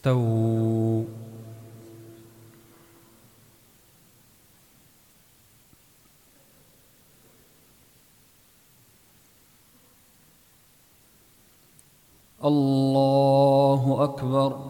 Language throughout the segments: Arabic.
استووا. الله أكبر.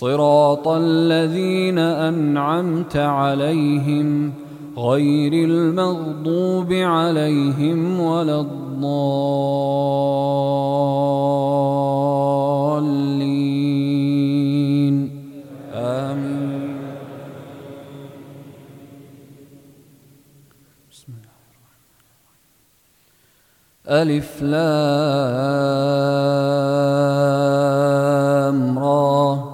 صراط الذين أنعمت عليهم غير المغضوب عليهم ولا الضالين. آمين. بسم الله ألف لام را.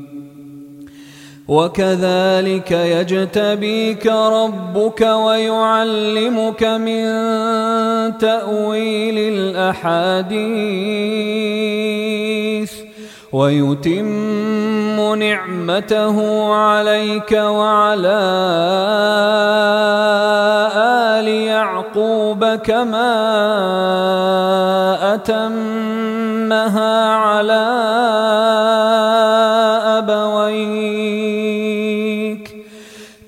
وكذلك يجتبيك ربك ويعلمك من تأويل الأحاديث ويتم نعمته عليك وعلى آل يعقوب كما أتمها على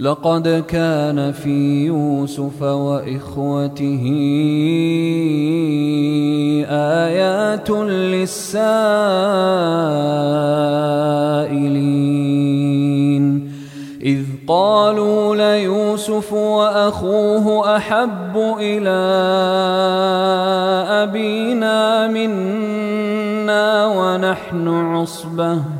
لقد كان في يوسف وإخوته آيات للسائلين. إذ قالوا ليوسف وأخوه أحب إلى أبينا منا ونحن عصبة.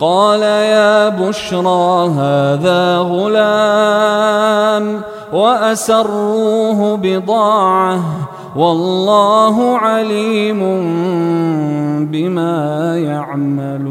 قال يا بشرى هذا غلام وأسروه بضاعة والله عليم بما يعملون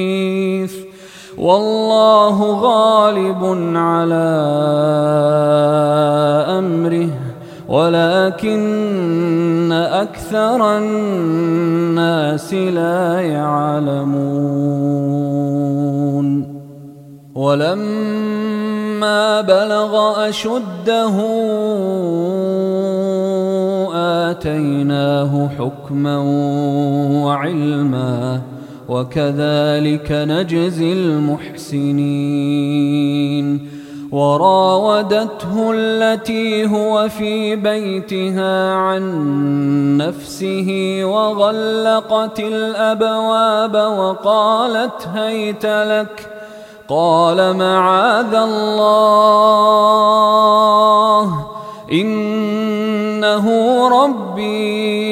والله غالب على أمره ولكن أكثر الناس لا يعلمون. ولما بلغ أشده آتيناه حكما وعلما. وكذلك نجزي المحسنين. وراودته التي هو في بيتها عن نفسه وغلقت الأبواب وقالت هيت لك قال معاذ الله إنه ربي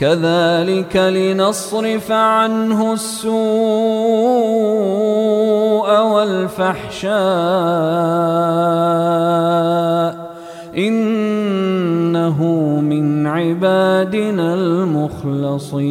كذلك لنصرف عنه السوء والفحشاء إنه من عبادنا المخلصين.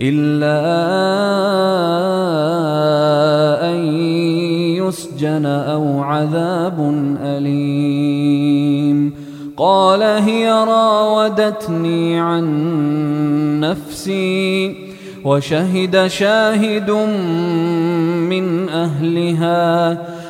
إلا أن يسجن أو عذاب أليم. قال هي راودتني عن نفسي وشهد شاهد من أهلها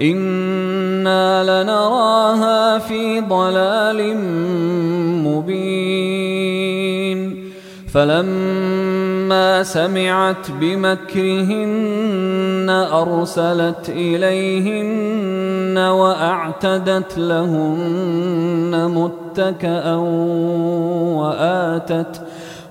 أنا لنراها في ضلال مبين. فلما سمعت بمكرهن ارسلت اليهن واعتدت لهن متكئا واتت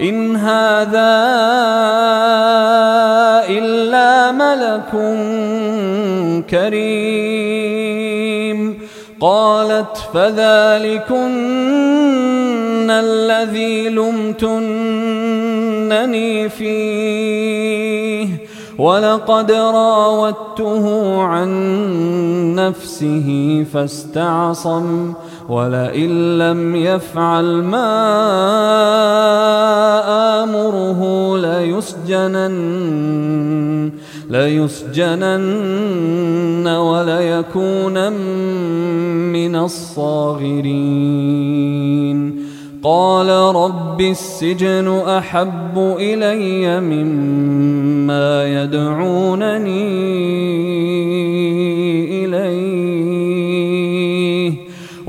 إن هذا إلا ملك كريم. قالت فذلكن الذي لمتنني فيه. ولقد راودته عن نفسه فاستعصم. ولئن لم يفعل ما آمره ليسجنن ليسجنن وليكونن من الصاغرين. قال رب السجن أحب إلي مما يدعونني إليه.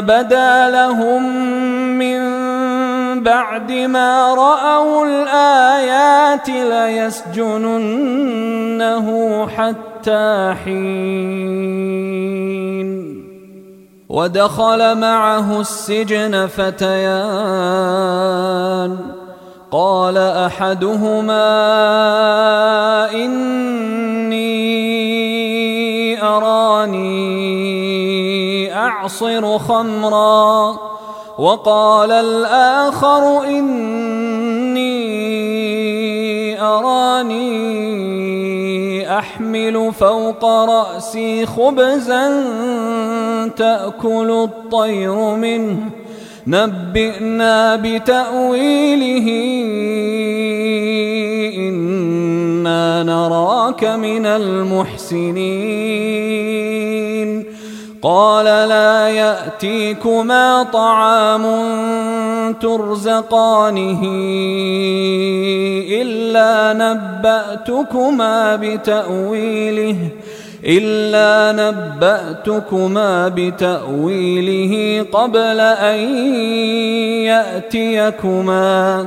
بدا لهم من بعد ما رأوا الآيات ليسجننه حتى حين. ودخل معه السجن فتيان. قال أحدهما إني أراني أعصر خمرا وقال الآخر إني أراني أحمل فوق رأسي خبزا تأكل الطير منه. نبئنا بتأويله. إنا نراك من المحسنين. قال لا يأتيكما طعام ترزقانه إلا نبأتكما بتأويله إلا نبأتكما بتأويله قبل أن يأتيكما.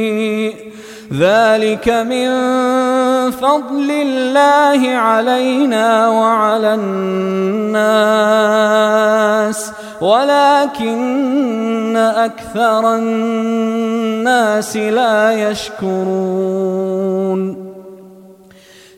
ذلك من فضل الله علينا وعلى الناس ولكن أكثر الناس لا يشكرون.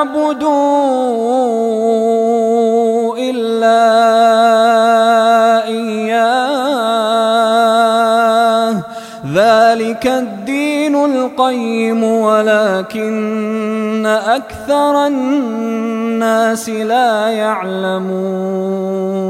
تعبدوا إلا إياه. ذلك الدين القيم ولكن أكثر الناس لا يعلمون.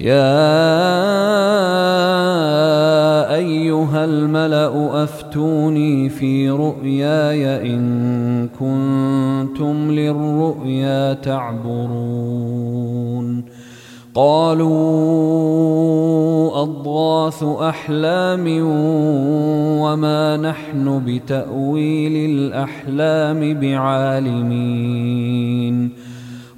يا أيها الملأ أفتوني في رؤياي إن كنتم للرؤيا تعبرون. قالوا أضغاث أحلام وما نحن بتأويل الأحلام بعالمين.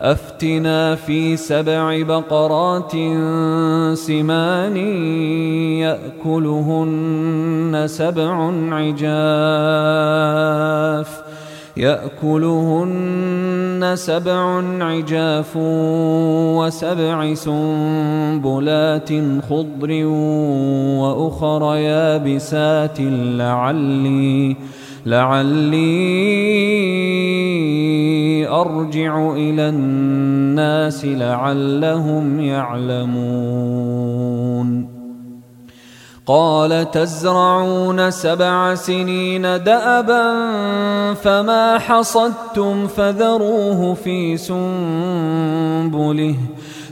أفتنا في سبع بقرات سمان يأكلهن سبع عجاف يأكلهن سبع عجاف وسبع سنبلات خضر وأخر يابسات لعلي لعلي أرجع إلى الناس لعلهم يعلمون. قال تزرعون سبع سنين دأبا فما حصدتم فذروه في سنبله.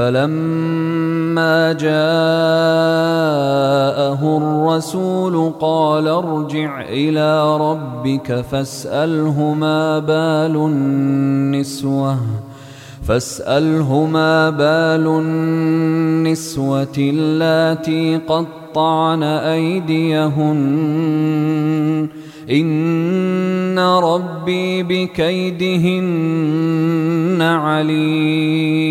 فلما جاءه الرسول قال ارجع إلى ربك فاسأله ما بال النسوة فاسأله ما بال النسوة اللاتي قطعن أيديهن إن ربي بكيدهن عليم.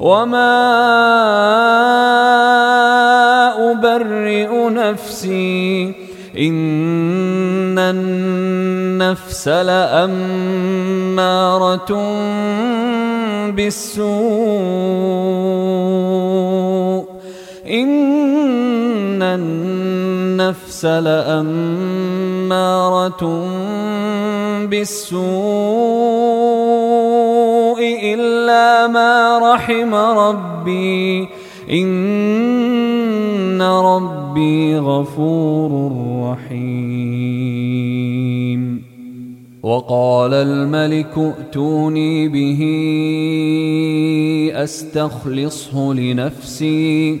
وما أبرئ نفسي إن النفس لأمارة بالسوء إن النفس لأمارة أمارة بالسوء إلا ما رحم ربي. إن ربي غفور رحيم. وقال الملك ائتوني به أستخلصه لنفسي.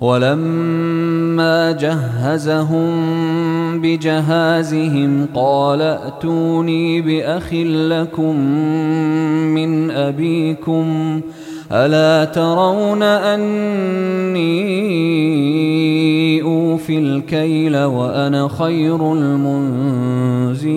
ولما جهزهم بجهازهم قال ائتوني بأخ لكم من أبيكم ألا ترون أني أوفي الكيل وأنا خير المنزلين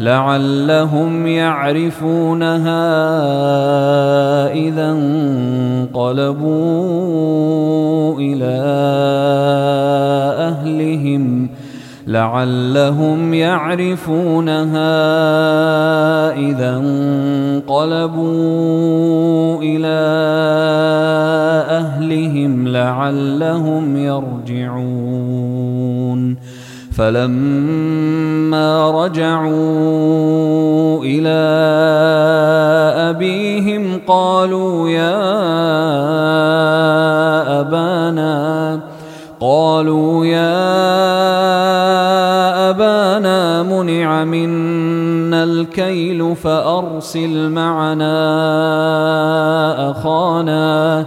لعلهم يعرفونها إذا انقلبوا إلى أهلهم لعلهم يعرفونها إذا انقلبوا إلى أهلهم لعلهم يرجعون فلما رجعوا إلى أبيهم قالوا يا أبانا قالوا يا أبانا منع منا الكيل فأرسل معنا أخانا.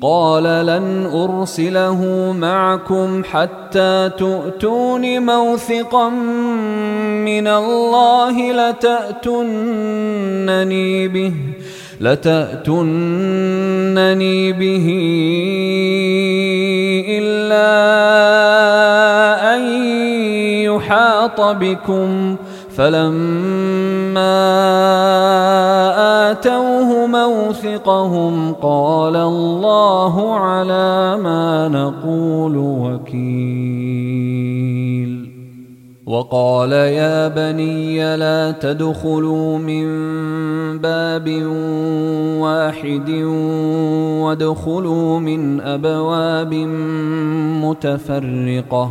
قال لن أرسله معكم حتى تؤتون موثقا من الله لتاتونني به لتاتونني به إلا أن يحاط بكم. فلما آتوه موثقهم قال الله على ما نقول وكيل وقال يا بني لا تدخلوا من باب واحد وادخلوا من ابواب متفرقه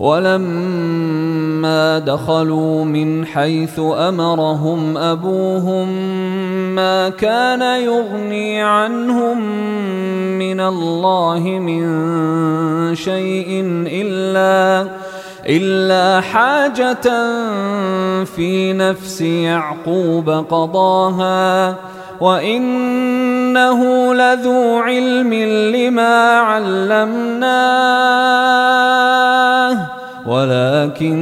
ولما دخلوا من حيث أمرهم أبوهم ما كان يغني عنهم من الله من شيء إلا إلا حاجة في نفس يعقوب قضاها وإنه لذو علم لما علمناه ولكن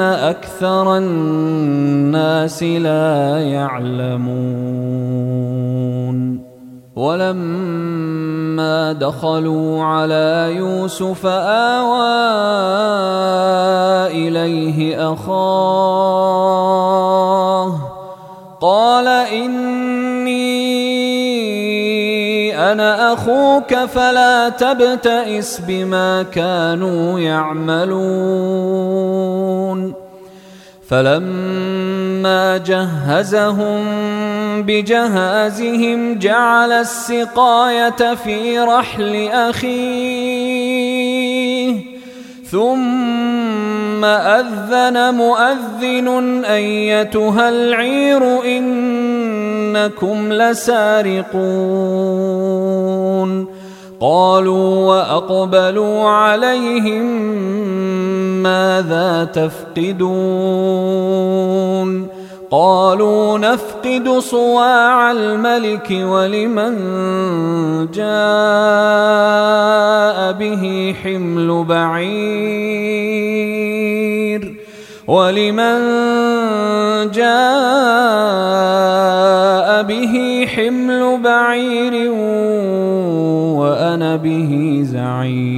أكثر الناس لا يعلمون. ولما دخلوا على يوسف آوى إليه أخاه قال إني أنا أخوك فلا تبتئس بما كانوا يعملون. فلما جهزهم بجهازهم جعل السقاية في رحل أخيه. ثم أذن مؤذن أيتها العير إنكم لسارقون قالوا وأقبلوا عليهم ماذا تفقدون قالوا نفقد صواع الملك ولمن جاء به حمل بعير ولمن جاء به حمل بعير وأنا به زعيم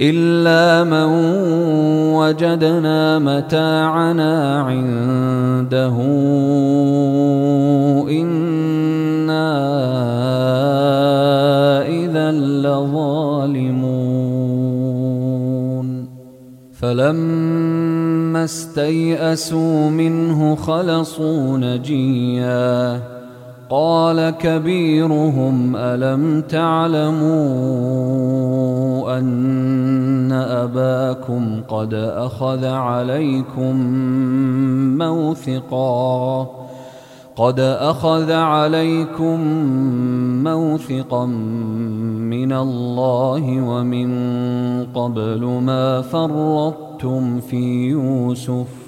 إلا من وجدنا متاعنا عنده. إنا إذا لظالمون. فلما استيئسوا منه خلصوا نجيا. قال كبيرهم ألم تعلموا أن أباكم قد أخذ عليكم موثقا قد أخذ عليكم موثقا من الله ومن قبل ما فرطتم في يوسف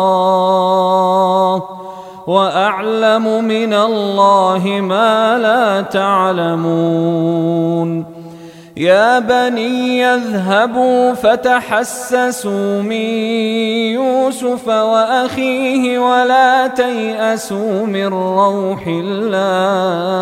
وأعلم من الله ما لا تعلمون. يا بني يذهبوا فتحسسوا من يوسف وأخيه ولا تيأسوا من روح الله.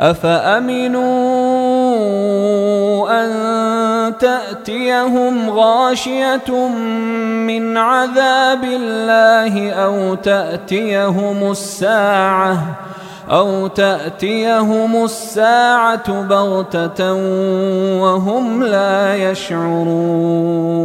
أفأمنوا أن تأتيهم غاشية من عذاب الله أو تأتيهم الساعة أو تأتيهم الساعة بغتة وهم لا يشعرون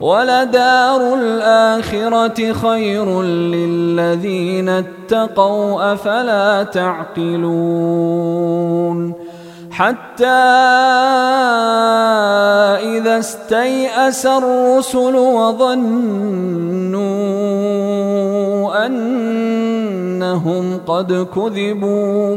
ولدار الآخرة خير للذين اتقوا أفلا تعقلون حتى إذا استيأس الرسل وظنوا أنهم قد كذبوا